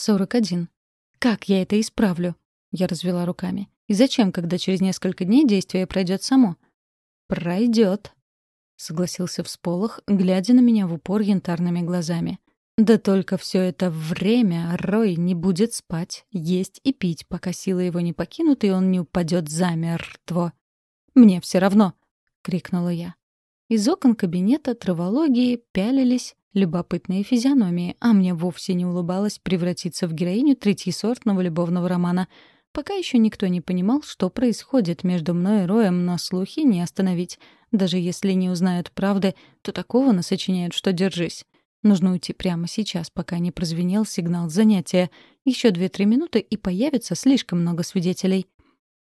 Сорок один. Как я это исправлю? Я развела руками. И зачем, когда через несколько дней действие пройдет само? Пройдет, согласился всполох, глядя на меня в упор янтарными глазами. Да только все это время Рой не будет спать, есть и пить, пока силы его не покинут, и он не упадет замертво. «Мне все равно!» — крикнула я. Из окон кабинета травологии пялились любопытные физиономии, а мне вовсе не улыбалось превратиться в героиню третьесортного любовного романа. Пока еще никто не понимал, что происходит между мной и Роем, но слухи не остановить. Даже если не узнают правды, то такого насочиняют, что держись. Нужно уйти прямо сейчас, пока не прозвенел сигнал занятия. Еще две-три минуты, и появится слишком много свидетелей.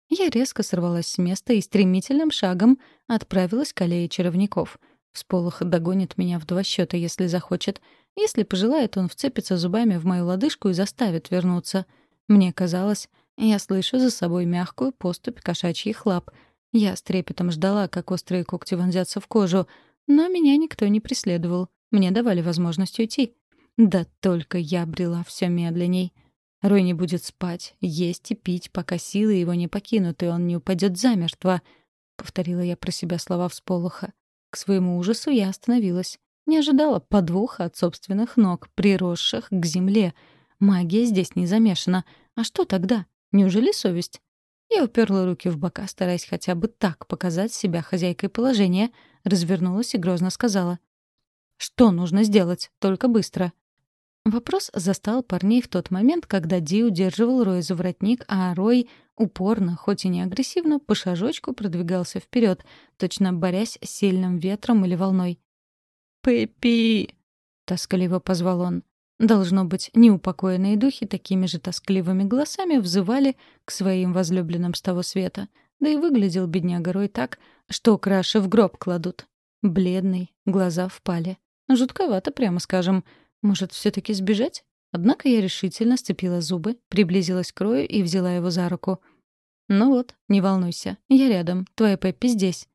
Я резко сорвалась с места и стремительным шагом отправилась к аллее чаровников. Всполох догонит меня в два счета, если захочет. Если пожелает, он вцепится зубами в мою лодыжку и заставит вернуться. Мне казалось, я слышу за собой мягкую поступь кошачьих лап. Я с трепетом ждала, как острые когти вонзятся в кожу, но меня никто не преследовал. Мне давали возможность уйти. Да только я брела все медленней. Рой не будет спать, есть и пить, пока силы его не покинут, и он не упадет замертво. Повторила я про себя слова всполоха. К своему ужасу я остановилась. Не ожидала подвоха от собственных ног, приросших к земле. Магия здесь не замешана. А что тогда? Неужели совесть? Я уперла руки в бока, стараясь хотя бы так показать себя хозяйкой положения, развернулась и грозно сказала. Что нужно сделать? Только быстро. Вопрос застал парней в тот момент, когда Ди удерживал Роя за воротник, а Рой упорно, хоть и не агрессивно, по шажочку продвигался вперед, точно борясь с сильным ветром или волной. «Пеппи!» — тоскливо позвал он. Должно быть, неупокоенные духи такими же тоскливыми голосами взывали к своим возлюбленным с того света. Да и выглядел бедняга Рой так, что краши в гроб кладут. Бледный, глаза впали. Жутковато, прямо скажем. Может, все таки сбежать? Однако я решительно сцепила зубы, приблизилась к Рою и взяла его за руку. «Ну вот, не волнуйся, я рядом, твоя Пеппи здесь».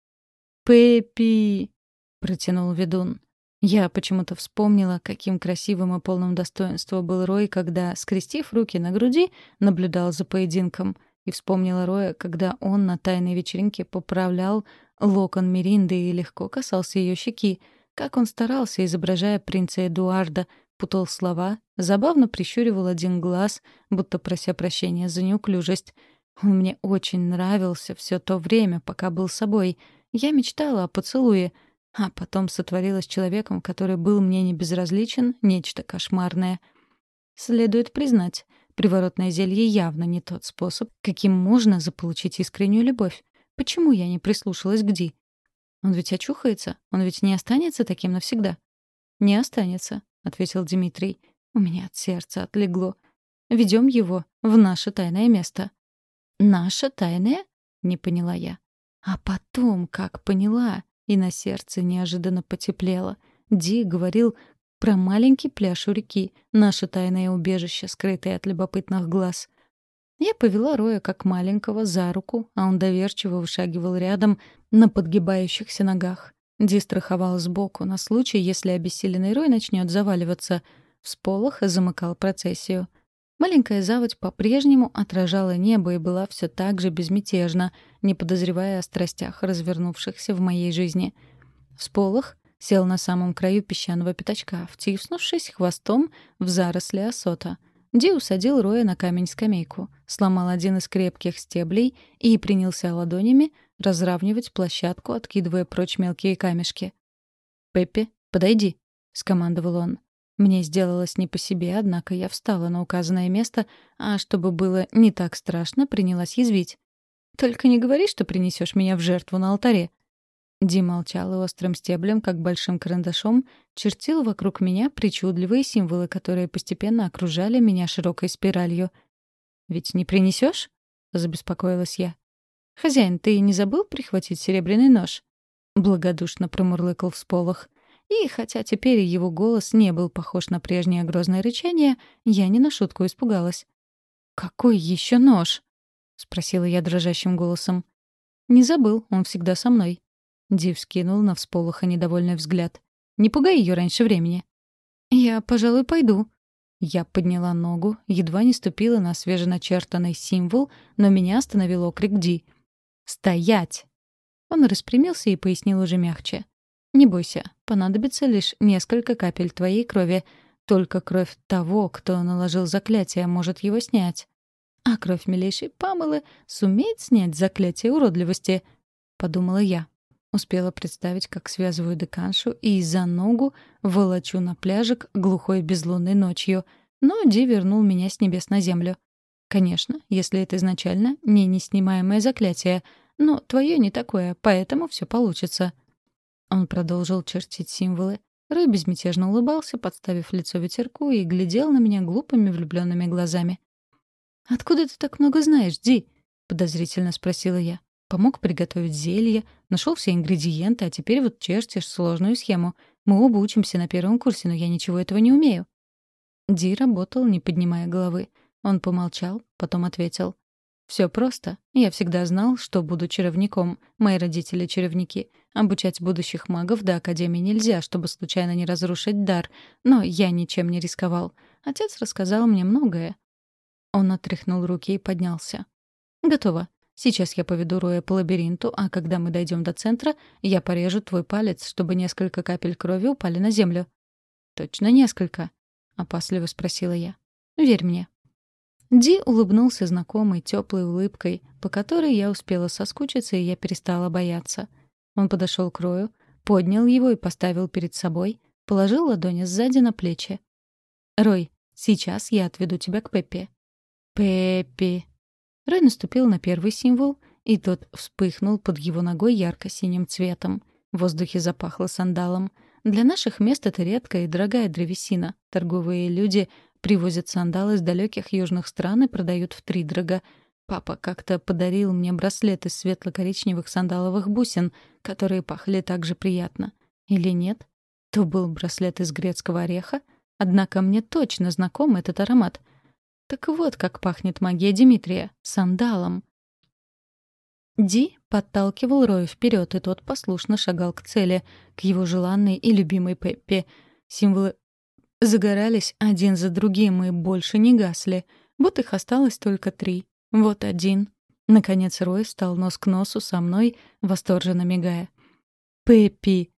«Пеппи!» — протянул ведун. Я почему-то вспомнила, каким красивым и полным достоинства был Рой, когда, скрестив руки на груди, наблюдал за поединком. И вспомнила Роя, когда он на тайной вечеринке поправлял локон Меринды и легко касался ее щеки, как он старался, изображая принца Эдуарда, путал слова, забавно прищуривал один глаз, будто прося прощения за неуклюжесть. Он мне очень нравился все то время, пока был собой. Я мечтала о поцелуе, а потом сотворила с человеком, который был мне не безразличен, нечто кошмарное. Следует признать, приворотное зелье явно не тот способ, каким можно заполучить искреннюю любовь. Почему я не прислушалась к Ди? Он ведь очухается? Он ведь не останется таким навсегда? Не останется, ответил Дмитрий. У меня от сердца отлегло. Ведем его в наше тайное место. Наше тайное? Не поняла я. А потом, как поняла, и на сердце неожиданно потеплело. Ди говорил про маленький пляж у реки, наше тайное убежище, скрытое от любопытных глаз. Я повела Роя как маленького за руку, а он доверчиво вышагивал рядом на подгибающихся ногах. Ди страховал сбоку на случай, если обессиленный Рой начнет заваливаться. Всполох замыкал процессию. Маленькая заводь по-прежнему отражала небо и была все так же безмятежна, не подозревая о страстях, развернувшихся в моей жизни. Всполох сел на самом краю песчаного пятачка, втиснувшись хвостом в заросли осота — Ди усадил Роя на камень-скамейку, сломал один из крепких стеблей и принялся ладонями разравнивать площадку, откидывая прочь мелкие камешки. «Пеппи, подойди», — скомандовал он. Мне сделалось не по себе, однако я встала на указанное место, а чтобы было не так страшно, принялась язвить. «Только не говори, что принесешь меня в жертву на алтаре», Ди молчал и острым стеблем, как большим карандашом, чертил вокруг меня причудливые символы, которые постепенно окружали меня широкой спиралью. «Ведь не принесешь? забеспокоилась я. «Хозяин, ты не забыл прихватить серебряный нож?» Благодушно промурлыкал всполох. И хотя теперь его голос не был похож на прежнее грозное рычание, я не на шутку испугалась. «Какой еще нож?» — спросила я дрожащим голосом. «Не забыл, он всегда со мной», Див скинул на всполоха недовольный взгляд. «Не пугай ее раньше времени». «Я, пожалуй, пойду». Я подняла ногу, едва не ступила на свеженачертанный символ, но меня остановил окрик Ди. «Стоять!» Он распрямился и пояснил уже мягче. «Не бойся, понадобится лишь несколько капель твоей крови. Только кровь того, кто наложил заклятие, может его снять. А кровь милейшей Памелы сумеет снять заклятие уродливости», — подумала я. Успела представить, как связываю деканшу и за ногу волочу на пляжик глухой безлунной ночью. Но Ди вернул меня с небес на землю. Конечно, если это изначально не неснимаемое заклятие, но твое не такое, поэтому все получится. Он продолжил чертить символы. Рэй безмятежно улыбался, подставив лицо ветерку, и глядел на меня глупыми влюбленными глазами. «Откуда ты так много знаешь, Ди?» — подозрительно спросила я. Помог приготовить зелье, нашел все ингредиенты, а теперь вот чертишь сложную схему. Мы оба учимся на первом курсе, но я ничего этого не умею. Ди работал, не поднимая головы. Он помолчал, потом ответил. «Все просто. Я всегда знал, что буду чаровником. Мои родители — чаровники. Обучать будущих магов до Академии нельзя, чтобы случайно не разрушить дар. Но я ничем не рисковал. Отец рассказал мне многое». Он отряхнул руки и поднялся. «Готово. Сейчас я поведу Роя по лабиринту, а когда мы дойдем до центра, я порежу твой палец, чтобы несколько капель крови упали на землю». «Точно несколько?» — опасливо спросила я. «Верь мне». Ди улыбнулся знакомой, теплой улыбкой, по которой я успела соскучиться, и я перестала бояться. Он подошел к Рою, поднял его и поставил перед собой, положил ладони сзади на плечи. «Рой, сейчас я отведу тебя к Пеппи». «Пеппи», Рэй наступил на первый символ, и тот вспыхнул под его ногой ярко-синим цветом. В воздухе запахло сандалом. Для наших мест это редкая и дорогая древесина. Торговые люди привозят сандалы из далеких южных стран и продают втридорога. Папа как-то подарил мне браслет из светло-коричневых сандаловых бусин, которые пахли так же приятно. Или нет? То был браслет из грецкого ореха, однако мне точно знаком этот аромат — так вот как пахнет магия Дмитрия — сандалом. Ди подталкивал Роя вперед, и тот послушно шагал к цели, к его желанной и любимой Пеппи. Символы загорались один за другим и больше не гасли. Вот их осталось только три. Вот один. Наконец Рой стал нос к носу со мной, восторженно мигая. «Пеппи!»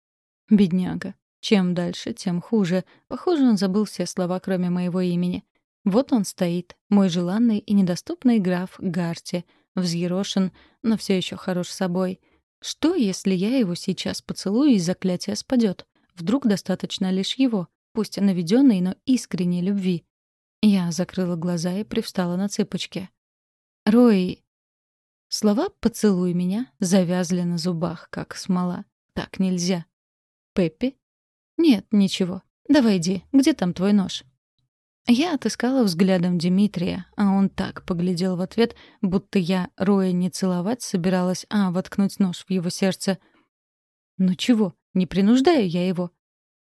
Бедняга. Чем дальше, тем хуже. Похоже, он забыл все слова, кроме моего имени. Вот он стоит, мой желанный и недоступный граф Гарти, взъерошен, но все еще хорош собой. Что, если я его сейчас поцелую и заклятие спадет? Вдруг достаточно лишь его, пусть наведенной, но искренней любви. Я закрыла глаза и привстала на цыпочки. «Рой...» Слова «поцелуй меня» завязли на зубах, как смола. Так нельзя. «Пеппи?» «Нет, ничего. Давай иди. Где там твой нож?» Я отыскала взглядом Дмитрия, а он так поглядел в ответ, будто я Роя не целовать собиралась, а воткнуть нож в его сердце. «Ну чего, не принуждаю я его».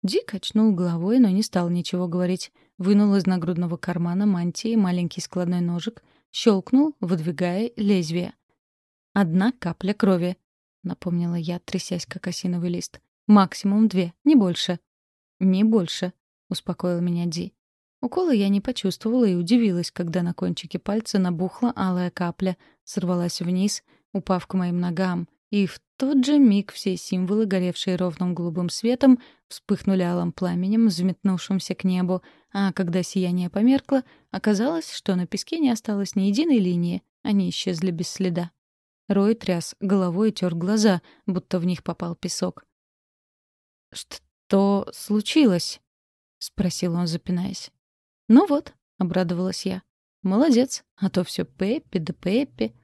Ди качнул головой, но не стал ничего говорить. Вынул из нагрудного кармана мантии маленький складной ножик, щелкнул, выдвигая лезвие. «Одна капля крови», — напомнила я, трясясь, как осиновый лист. «Максимум две, не больше». «Не больше», — успокоил меня Ди. Укола я не почувствовала и удивилась, когда на кончике пальца набухла алая капля, сорвалась вниз, упав к моим ногам, и в тот же миг все символы, горевшие ровным голубым светом, вспыхнули алым пламенем, взметнувшимся к небу, а когда сияние померкло, оказалось, что на песке не осталось ни единой линии, они исчезли без следа. Рой тряс головой и тер глаза, будто в них попал песок. «Что случилось?» — спросил он, запинаясь. «Ну вот», — обрадовалась я. «Молодец, а то все Пеппи да Пеппи».